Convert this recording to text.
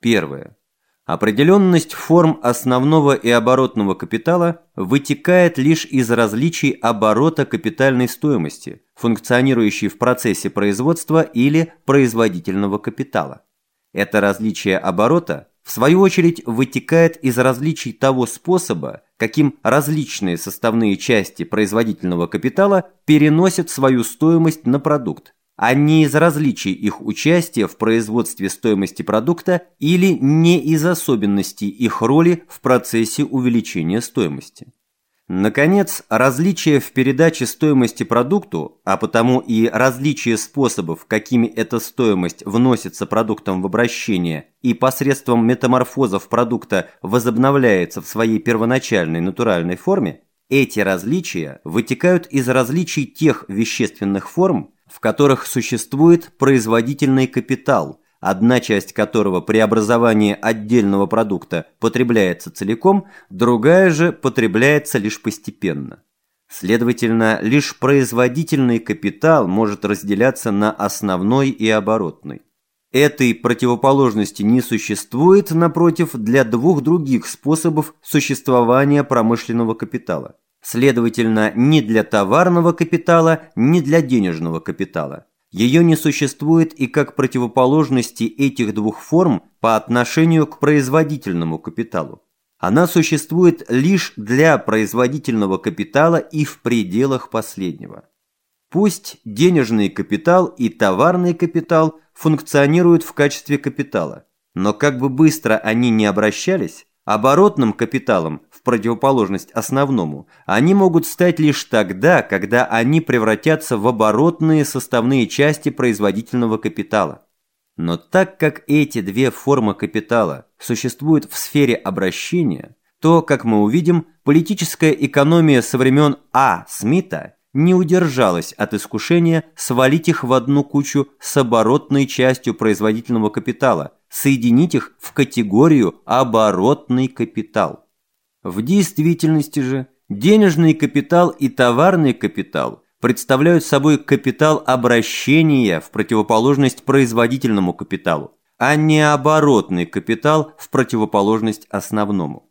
Первое. Определенность форм основного и оборотного капитала вытекает лишь из различий оборота капитальной стоимости, функционирующей в процессе производства или производительного капитала. Это различие оборота, в свою очередь, вытекает из различий того способа, каким различные составные части производительного капитала переносят свою стоимость на продукт, а не из различий их участия в производстве стоимости продукта или не из особенностей их роли в процессе увеличения стоимости. Наконец, различия в передаче стоимости продукту, а потому и различие способов, какими эта стоимость вносится продуктом в обращение и посредством метаморфозов продукта возобновляется в своей первоначальной натуральной форме, эти различия вытекают из различий тех вещественных форм, в которых существует производительный капитал, одна часть которого при образовании отдельного продукта потребляется целиком, другая же потребляется лишь постепенно. Следовательно, лишь производительный капитал может разделяться на основной и оборотный. Этой противоположности не существует, напротив, для двух других способов существования промышленного капитала. Следовательно, ни для товарного капитала, ни для денежного капитала. Ее не существует и как противоположности этих двух форм по отношению к производительному капиталу. Она существует лишь для производительного капитала и в пределах последнего. Пусть денежный капитал и товарный капитал функционируют в качестве капитала, но как бы быстро они не обращались, оборотным капиталом в противоположность основному, они могут стать лишь тогда, когда они превратятся в оборотные составные части производительного капитала. Но так как эти две формы капитала существуют в сфере обращения, то, как мы увидим, политическая экономия со времен А. Смита не удержалась от искушения свалить их в одну кучу с оборотной частью производительного капитала, соединить их в категорию оборотный капитал. В действительности же денежный капитал и товарный капитал представляют собой капитал обращения в противоположность производительному капиталу, а не оборотный капитал в противоположность основному.